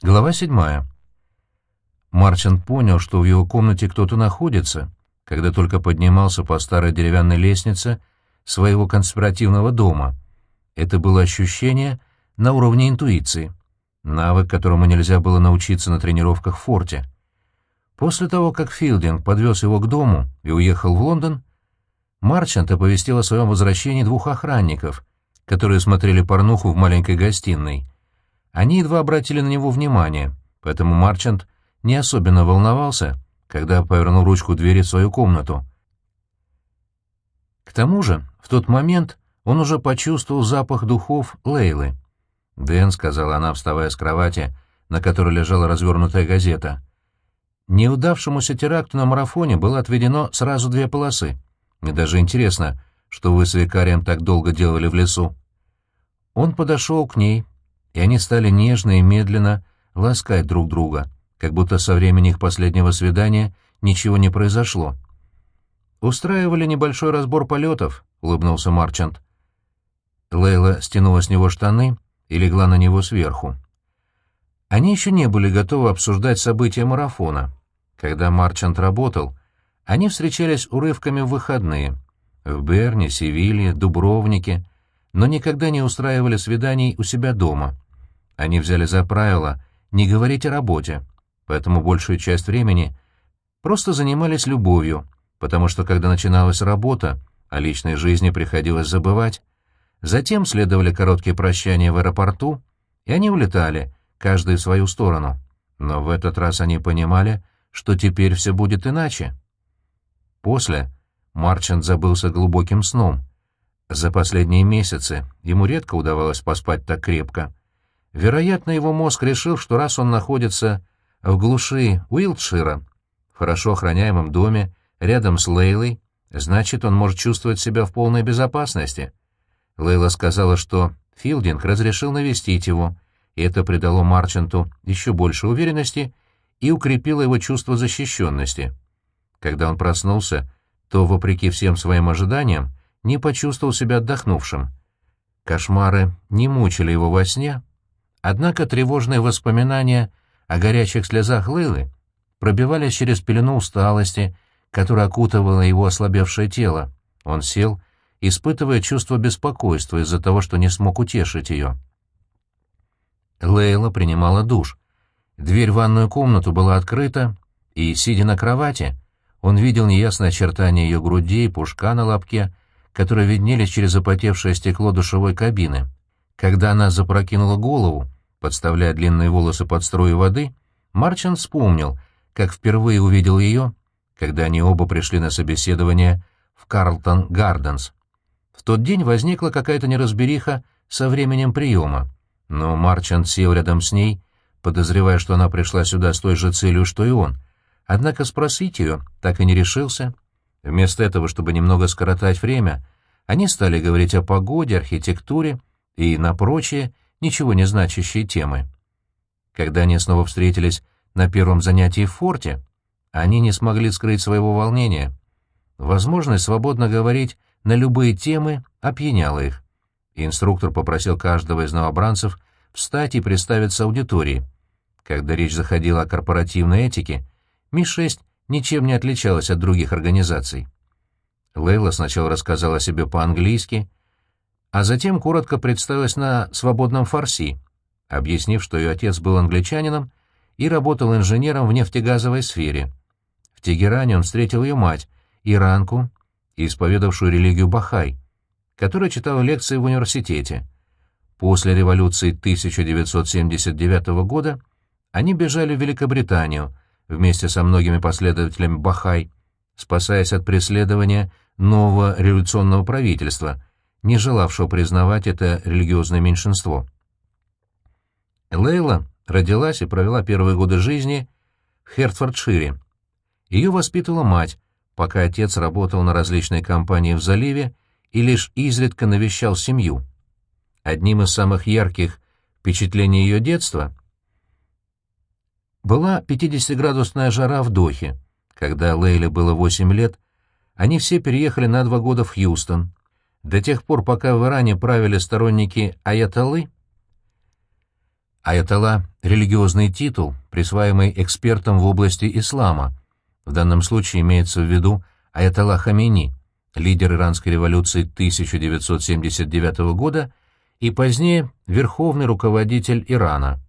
Глава седьмая. Марчант понял, что в его комнате кто-то находится, когда только поднимался по старой деревянной лестнице своего конспиративного дома. Это было ощущение на уровне интуиции, навык, которому нельзя было научиться на тренировках в форте. После того, как Филдинг подвез его к дому и уехал в Лондон, Марчант оповестил о своем возвращении двух охранников, которые смотрели порнуху в маленькой гостиной — они едва обратили на него внимание, поэтому Марчант не особенно волновался, когда повернул ручку двери в свою комнату. К тому же, в тот момент он уже почувствовал запах духов Лейлы. «Дэн», — сказала она, вставая с кровати, на которой лежала развернутая газета. «Неудавшемуся теракту на марафоне было отведено сразу две полосы. Мне даже интересно, что вы с викарием так долго делали в лесу». Он подошел к ней, и они стали нежно и медленно ласкать друг друга, как будто со времени их последнего свидания ничего не произошло. «Устраивали небольшой разбор полетов», — улыбнулся Марчант. Лейла стянула с него штаны и легла на него сверху. Они еще не были готовы обсуждать события марафона. Когда Марчант работал, они встречались урывками в выходные — в Берне, Севилье, Дубровнике — но никогда не устраивали свиданий у себя дома. Они взяли за правило не говорить о работе, поэтому большую часть времени просто занимались любовью, потому что когда начиналась работа, о личной жизни приходилось забывать. Затем следовали короткие прощания в аэропорту, и они улетали, каждый в свою сторону. Но в этот раз они понимали, что теперь все будет иначе. После Марчант забылся глубоким сном. За последние месяцы ему редко удавалось поспать так крепко. Вероятно, его мозг решил, что раз он находится в глуши Уилтшира, в хорошо охраняемом доме, рядом с Лейлой, значит, он может чувствовать себя в полной безопасности. Лейла сказала, что Филдинг разрешил навестить его, и это придало Марчанту еще больше уверенности и укрепило его чувство защищенности. Когда он проснулся, то, вопреки всем своим ожиданиям, не почувствовал себя отдохнувшим. Кошмары не мучили его во сне, однако тревожные воспоминания о горячих слезах Лылы пробивались через пелену усталости, которая окутывала его ослабевшее тело. Он сел, испытывая чувство беспокойства из-за того, что не смог утешить ее. Лейла принимала душ. Дверь в ванную комнату была открыта, и, сидя на кровати, он видел неясное очертание ее груди и пушка на лобке, которые виднелись через запотевшее стекло душевой кабины. Когда она запрокинула голову, подставляя длинные волосы под струи воды, Марчин вспомнил, как впервые увидел ее, когда они оба пришли на собеседование в Карлтон Гарденс. В тот день возникла какая-то неразбериха со временем приема, но Марчант сел рядом с ней, подозревая, что она пришла сюда с той же целью, что и он. Однако спросить ее так и не решился — Вместо этого, чтобы немного скоротать время, они стали говорить о погоде, архитектуре и на прочие, ничего не значащие темы. Когда они снова встретились на первом занятии в форте, они не смогли скрыть своего волнения. Возможность свободно говорить на любые темы опьяняла их. инструктор попросил каждого из новобранцев встать и представиться аудитории. Когда речь заходила о корпоративной этике, Ми-6 ничем не отличалась от других организаций. Лейла сначала рассказала о себе по-английски, а затем коротко представилась на свободном фарси, объяснив, что ее отец был англичанином и работал инженером в нефтегазовой сфере. В Тегеране он встретил ее мать, иранку, исповедавшую религию Бахай, которая читала лекции в университете. После революции 1979 года они бежали в Великобританию — вместе со многими последователями Бахай, спасаясь от преследования нового революционного правительства, не желавшего признавать это религиозное меньшинство. Лейла родилась и провела первые годы жизни в Хертфордшире. Ее воспитывала мать, пока отец работал на различные компании в заливе и лишь изредка навещал семью. Одним из самых ярких впечатлений ее детства была 50-градусная жара в Дохе. Когда Лейле было 8 лет, они все переехали на два года в Хьюстон. До тех пор, пока в Иране правили сторонники Аятоллы, Аятолла — религиозный титул, присваиваемый экспертам в области ислама. В данном случае имеется в виду Аятолла Хамини, лидер иранской революции 1979 года и позднее верховный руководитель Ирана.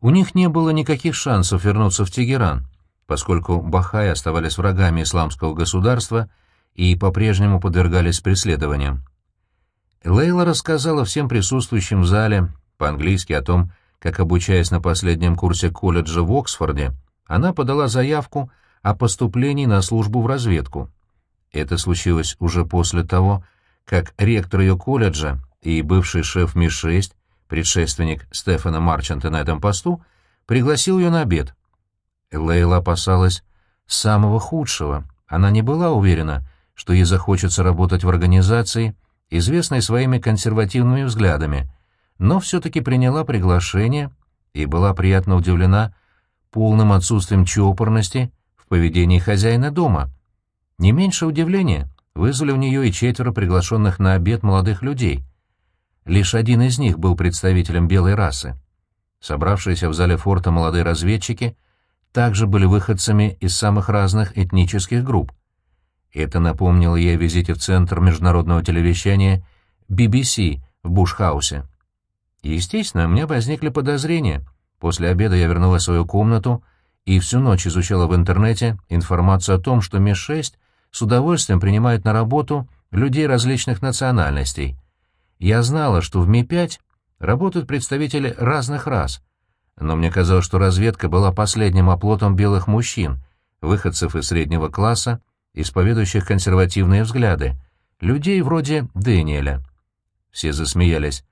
У них не было никаких шансов вернуться в Тегеран, поскольку Бахаи оставались врагами исламского государства и по-прежнему подвергались преследованиям. Лейла рассказала всем присутствующим в зале по-английски о том, как, обучаясь на последнем курсе колледжа в Оксфорде, она подала заявку о поступлении на службу в разведку. Это случилось уже после того, как ректор ее колледжа и бывший шеф МИ-6, предшественник Стефана Марчанта на этом посту, пригласил ее на обед. Лейла опасалась самого худшего. Она не была уверена, что ей захочется работать в организации, известной своими консервативными взглядами, но все-таки приняла приглашение и была приятно удивлена полным отсутствием чопорности в поведении хозяина дома. Не меньше удивления вызвали у нее и четверо приглашенных на обед молодых людей. Лишь один из них был представителем белой расы. Собравшиеся в зале форта молодые разведчики также были выходцами из самых разных этнических групп. Это напомнило ей о визите в Центр международного телевещания BBC в Бушхаусе. Естественно, у меня возникли подозрения. После обеда я вернулась в свою комнату и всю ночь изучала в интернете информацию о том, что МИ-6 с удовольствием принимает на работу людей различных национальностей. Я знала, что в Ми-5 работают представители разных рас, но мне казалось, что разведка была последним оплотом белых мужчин, выходцев из среднего класса, исповедующих консервативные взгляды, людей вроде Дэниеля. Все засмеялись.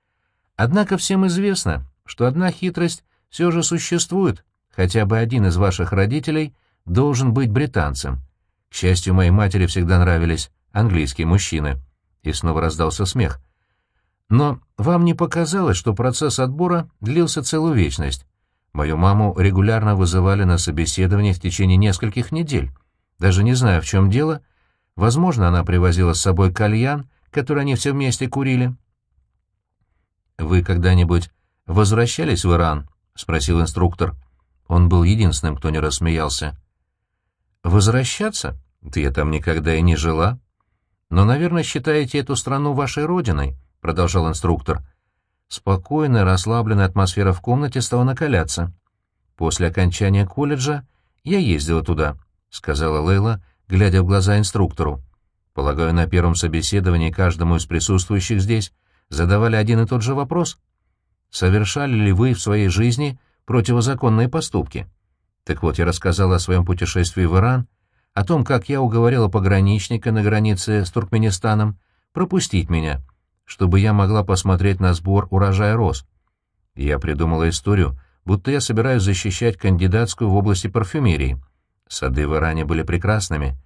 Однако всем известно, что одна хитрость все же существует, хотя бы один из ваших родителей должен быть британцем. К счастью, моей матери всегда нравились английские мужчины. И снова раздался смех. Но вам не показалось, что процесс отбора длился целую вечность? Мою маму регулярно вызывали на собеседование в течение нескольких недель. Даже не знаю, в чем дело. Возможно, она привозила с собой кальян, который они все вместе курили. «Вы когда-нибудь возвращались в Иран?» — спросил инструктор. Он был единственным, кто не рассмеялся. «Возвращаться? Ты я там никогда и не жила. Но, наверное, считаете эту страну вашей родиной», — продолжал инструктор. Спокойная, расслабленная атмосфера в комнате стала накаляться. «После окончания колледжа я ездила туда», — сказала Лейла, глядя в глаза инструктору. «Полагаю, на первом собеседовании каждому из присутствующих здесь задавали один и тот же вопрос. Совершали ли вы в своей жизни противозаконные поступки? Так вот, я рассказал о своем путешествии в Иран, о том, как я уговорила пограничника на границе с Туркменистаном пропустить меня, чтобы я могла посмотреть на сбор урожая роз. Я придумала историю, будто я собираюсь защищать кандидатскую в области парфюмерии. Сады в Иране были прекрасными.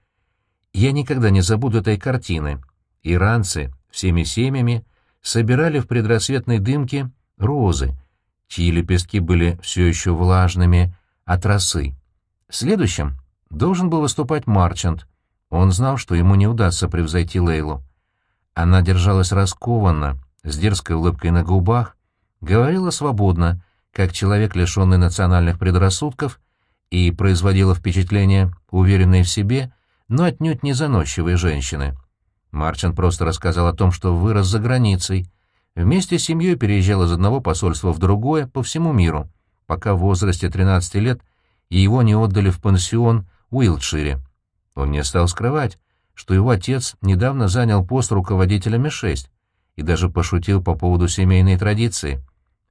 Я никогда не забуду этой картины. Иранцы всеми семьями собирали в предрассветной дымке розы, чьи лепестки были все еще влажными от росы. Следующим должен был выступать Марчант. Он знал, что ему не удастся превзойти Лейлу. Она держалась раскованно, с дерзкой улыбкой на губах, говорила свободно, как человек, лишенный национальных предрассудков, и производила впечатление уверенной в себе, но отнюдь не заносчивой женщины. Марчин просто рассказал о том, что вырос за границей. Вместе с семьей переезжал из одного посольства в другое по всему миру, пока в возрасте 13 лет его не отдали в пансион Уилтшире. Он не стал скрывать, что его отец недавно занял пост руководителя Ми-6 и даже пошутил по поводу семейной традиции.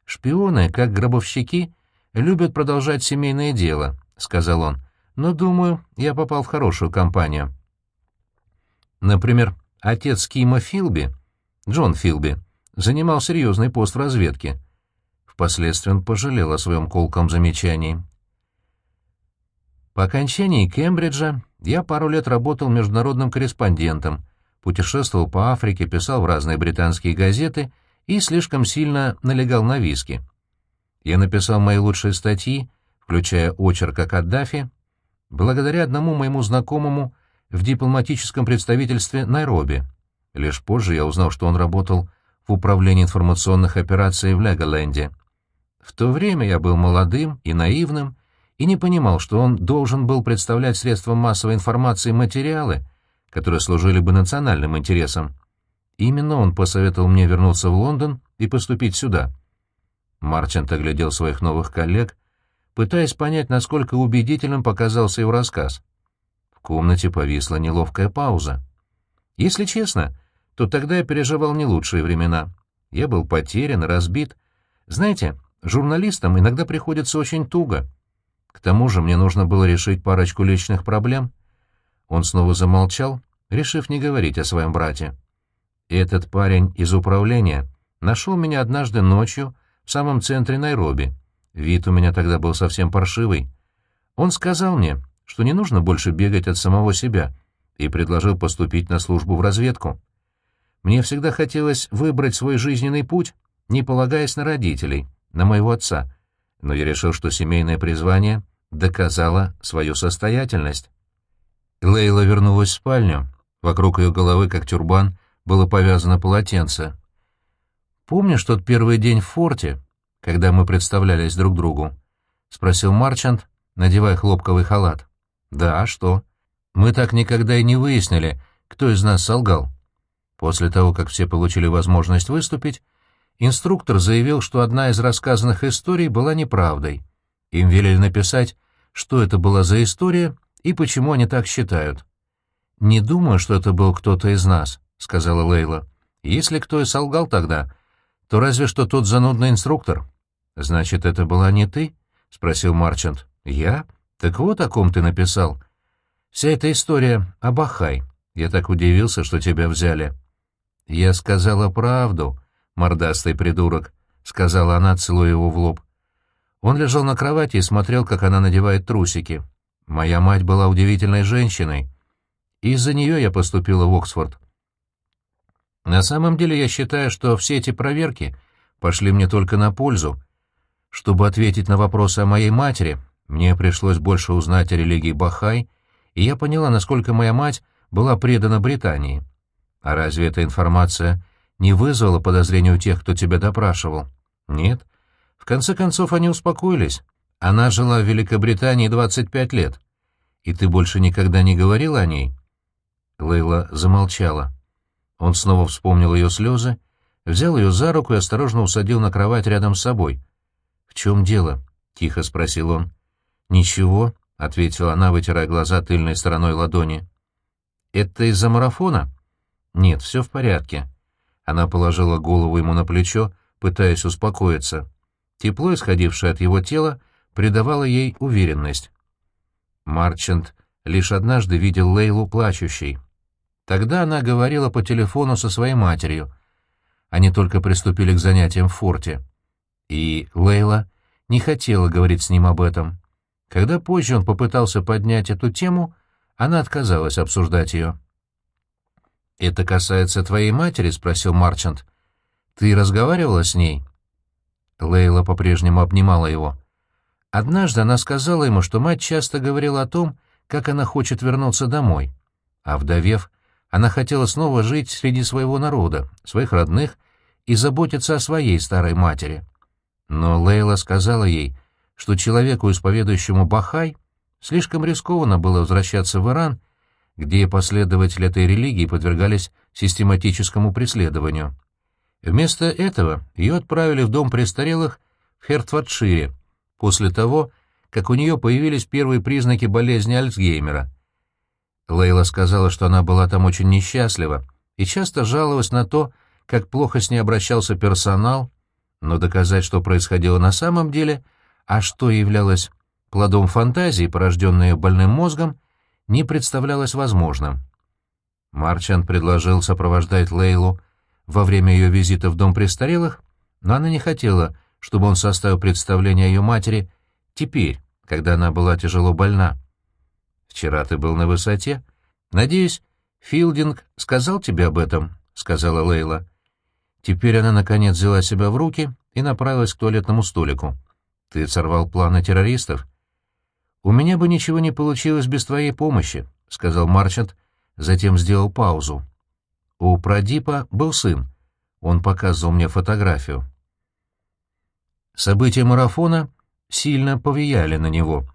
«Шпионы, как гробовщики, любят продолжать семейное дело», — сказал он, — «но, думаю, я попал в хорошую компанию». Например, Отец Кима Филби, Джон Филби, занимал серьезный пост в разведке. Впоследствии он пожалел о своем колком замечании. По окончании Кембриджа я пару лет работал международным корреспондентом, путешествовал по Африке, писал в разные британские газеты и слишком сильно налегал на виски. Я написал мои лучшие статьи, включая очерк о Каддафи, благодаря одному моему знакомому в дипломатическом представительстве Найроби. Лишь позже я узнал, что он работал в управлении информационных операций в Леголенде. В то время я был молодым и наивным, и не понимал, что он должен был представлять средством массовой информации материалы, которые служили бы национальным интересам. Именно он посоветовал мне вернуться в Лондон и поступить сюда. Марчант оглядел своих новых коллег, пытаясь понять, насколько убедительным показался его рассказ. В комнате повисла неловкая пауза. Если честно, то тогда я переживал не лучшие времена. Я был потерян, разбит. Знаете, журналистам иногда приходится очень туго. К тому же мне нужно было решить парочку личных проблем. Он снова замолчал, решив не говорить о своем брате. Этот парень из управления нашел меня однажды ночью в самом центре Найроби. Вид у меня тогда был совсем паршивый. Он сказал мне, что не нужно больше бегать от самого себя, и предложил поступить на службу в разведку. Мне всегда хотелось выбрать свой жизненный путь, не полагаясь на родителей, на моего отца, но я решил, что семейное призвание доказало свою состоятельность. Лейла вернулась в спальню. Вокруг ее головы, как тюрбан, было повязано полотенце. «Помнишь тот первый день в форте, когда мы представлялись друг другу?» — спросил Марчант, надевая хлопковый халат. «Да, а что?» «Мы так никогда и не выяснили, кто из нас солгал». После того, как все получили возможность выступить, Инструктор заявил, что одна из рассказанных историй была неправдой. Им велели написать, что это была за история и почему они так считают. «Не думаю, что это был кто-то из нас», — сказала Лейла. «Если кто и солгал тогда, то разве что тот занудный инструктор». «Значит, это была не ты?» — спросил Марчант. «Я? Так вот о ком ты написал. Вся эта история об Ахай. Я так удивился, что тебя взяли». «Я сказала правду», мордастый придурок», — сказала она, целуя его в лоб. Он лежал на кровати и смотрел, как она надевает трусики. «Моя мать была удивительной женщиной. Из-за нее я поступила в Оксфорд. На самом деле я считаю, что все эти проверки пошли мне только на пользу. Чтобы ответить на вопросы о моей матери, мне пришлось больше узнать о религии Бахай, и я поняла, насколько моя мать была предана Британии. А разве эта информация не вызвало подозрений у тех, кто тебя допрашивал? Нет. В конце концов, они успокоились. Она жила в Великобритании 25 лет. И ты больше никогда не говорил о ней? Лейла замолчала. Он снова вспомнил ее слезы, взял ее за руку и осторожно усадил на кровать рядом с собой. «В чем дело?» — тихо спросил он. «Ничего», — ответила она, вытирая глаза тыльной стороной ладони. «Это из-за марафона?» «Нет, все в порядке. Она положила голову ему на плечо, пытаясь успокоиться. Тепло, исходившее от его тела, придавало ей уверенность. Марчант лишь однажды видел Лейлу плачущей. Тогда она говорила по телефону со своей матерью. Они только приступили к занятиям в форте. И Лейла не хотела говорить с ним об этом. Когда позже он попытался поднять эту тему, она отказалась обсуждать ее. «Это касается твоей матери?» — спросил Марчант. «Ты разговаривала с ней?» Лейла по-прежнему обнимала его. Однажды она сказала ему, что мать часто говорила о том, как она хочет вернуться домой. А вдовев, она хотела снова жить среди своего народа, своих родных, и заботиться о своей старой матери. Но Лейла сказала ей, что человеку, исповедующему Бахай, слишком рискованно было возвращаться в Иран где последователи этой религии подвергались систематическому преследованию. Вместо этого ее отправили в дом престарелых в Хертфордшире, после того, как у нее появились первые признаки болезни Альцгеймера. Лейла сказала, что она была там очень несчастлива и часто жаловалась на то, как плохо с ней обращался персонал, но доказать, что происходило на самом деле, а что являлось плодом фантазии, порожденной больным мозгом, не представлялось возможным. Марчан предложил сопровождать Лейлу во время ее визита в дом престарелых, но она не хотела, чтобы он составил представление о ее матери теперь, когда она была тяжело больна. «Вчера ты был на высоте. Надеюсь, Филдинг сказал тебе об этом?» — сказала Лейла. Теперь она, наконец, взяла себя в руки и направилась к туалетному столику. «Ты сорвал планы террористов?» «У меня бы ничего не получилось без твоей помощи», — сказал Марчант, затем сделал паузу. «У Прадипа был сын. Он показывал мне фотографию». События марафона сильно повлияли на него.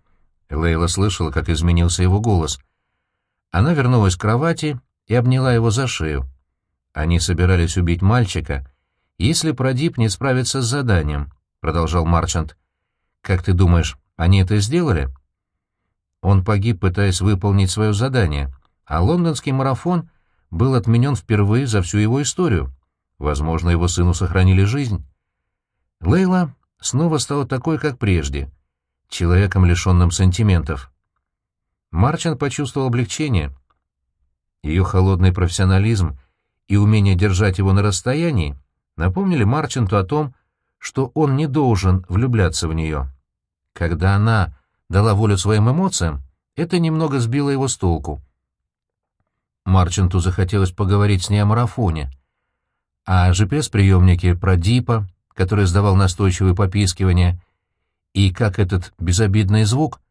Лейла слышала, как изменился его голос. Она вернулась к кровати и обняла его за шею. Они собирались убить мальчика, если Продип не справится с заданием, — продолжал Марчант. «Как ты думаешь, они это сделали?» Он погиб, пытаясь выполнить свое задание, а лондонский марафон был отменен впервые за всю его историю. Возможно, его сыну сохранили жизнь. Лейла снова стала такой, как прежде, человеком, лишенным сантиментов. Марчант почувствовал облегчение. Ее холодный профессионализм и умение держать его на расстоянии напомнили Марчанту о том, что он не должен влюбляться в нее. Когда она дала волю своим эмоциям, это немного сбило его с толку. Марчанту захотелось поговорить с ней о марафоне, о GPS-приемнике про Дипа, который сдавал настойчивые попискивания, и как этот безобидный звук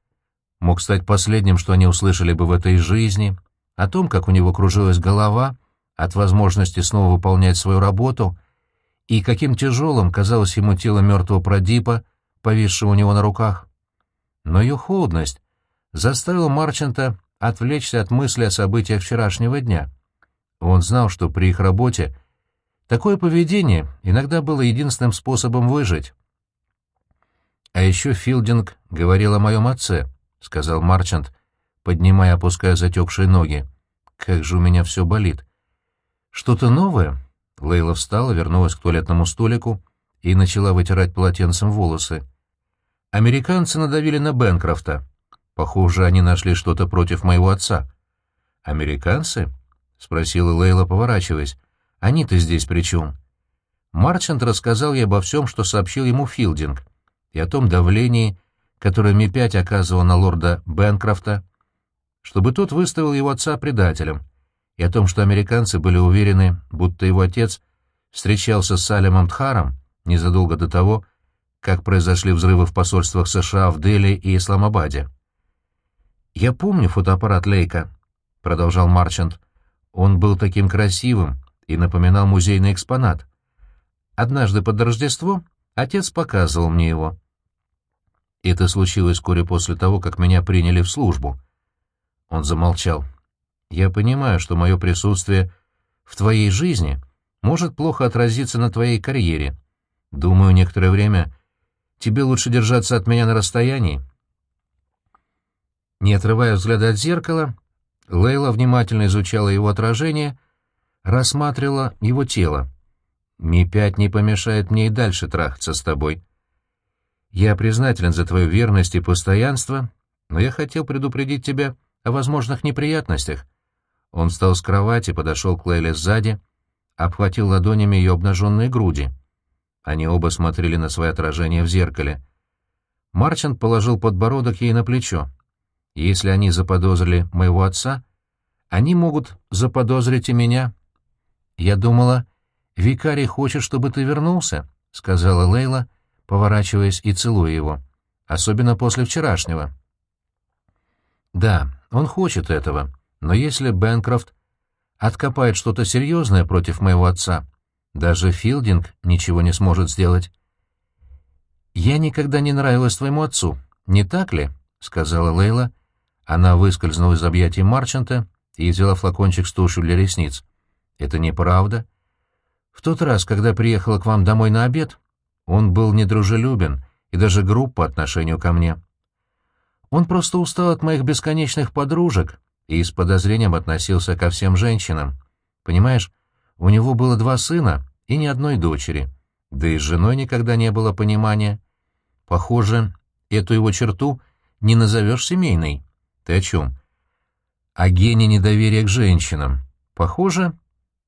мог стать последним, что они услышали бы в этой жизни, о том, как у него кружилась голова от возможности снова выполнять свою работу — и каким тяжелым казалось ему тело мертвого Продипа, повисшего у него на руках. Но ее холодность заставила Марчанта отвлечься от мысли о событиях вчерашнего дня. Он знал, что при их работе такое поведение иногда было единственным способом выжить. «А еще Филдинг говорил о моем отце», — сказал Марчант, поднимая и опуская затекшие ноги. «Как же у меня все болит!» «Что-то новое?» Лейла встала, вернулась к туалетному столику и начала вытирать полотенцем волосы. Американцы надавили на Бенкрофта. Похоже, они нашли что-то против моего отца. «Американцы?» — спросила Лейла, поворачиваясь. «Они-то здесь при чем?» Марчант рассказал ей обо всем, что сообщил ему Филдинг, и о том давлении, которое Ми-5 оказывал на лорда Бенкрофта, чтобы тот выставил его отца предателем — и о том, что американцы были уверены, будто его отец встречался с Салемом Тхаром незадолго до того, как произошли взрывы в посольствах США в Дели и Исламабаде. «Я помню фотоаппарат Лейка», — продолжал Марчант. «Он был таким красивым и напоминал музейный экспонат. Однажды под Рождество отец показывал мне его. Это случилось вскоре после того, как меня приняли в службу». Он замолчал. Я понимаю, что мое присутствие в твоей жизни может плохо отразиться на твоей карьере. Думаю, некоторое время тебе лучше держаться от меня на расстоянии. Не отрывая взгляда от зеркала, Лейла внимательно изучала его отражение, рассматривала его тело. «Ми-5 не помешает мне и дальше трахаться с тобой. Я признателен за твою верность и постоянство, но я хотел предупредить тебя о возможных неприятностях. Он встал с кровати, подошел к Лейле сзади, обхватил ладонями ее обнаженные груди. Они оба смотрели на свое отражение в зеркале. Марчант положил подбородок ей на плечо. «Если они заподозрили моего отца, они могут заподозрить и меня». «Я думала, викарий хочет, чтобы ты вернулся», — сказала Лейла, поворачиваясь и целуя его. «Особенно после вчерашнего». «Да, он хочет этого», но если Бэнкрофт откопает что-то серьезное против моего отца, даже Филдинг ничего не сможет сделать. «Я никогда не нравилась твоему отцу, не так ли?» — сказала Лейла. Она выскользнула из объятий Марчанта и взяла флакончик с тушью для ресниц. «Это неправда. В тот раз, когда приехала к вам домой на обед, он был недружелюбен и даже груб по отношению ко мне. Он просто устал от моих бесконечных подружек и с подозрением относился ко всем женщинам. Понимаешь, у него было два сына и ни одной дочери, да и с женой никогда не было понимания. Похоже, эту его черту не назовешь семейной. Ты о чем? О гене недоверия к женщинам. Похоже,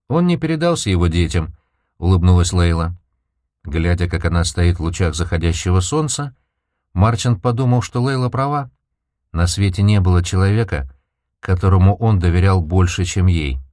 он не передался его детям, — улыбнулась Лейла. Глядя, как она стоит в лучах заходящего солнца, Марчант подумал, что Лейла права. На свете не было человека, которому он доверял больше, чем ей.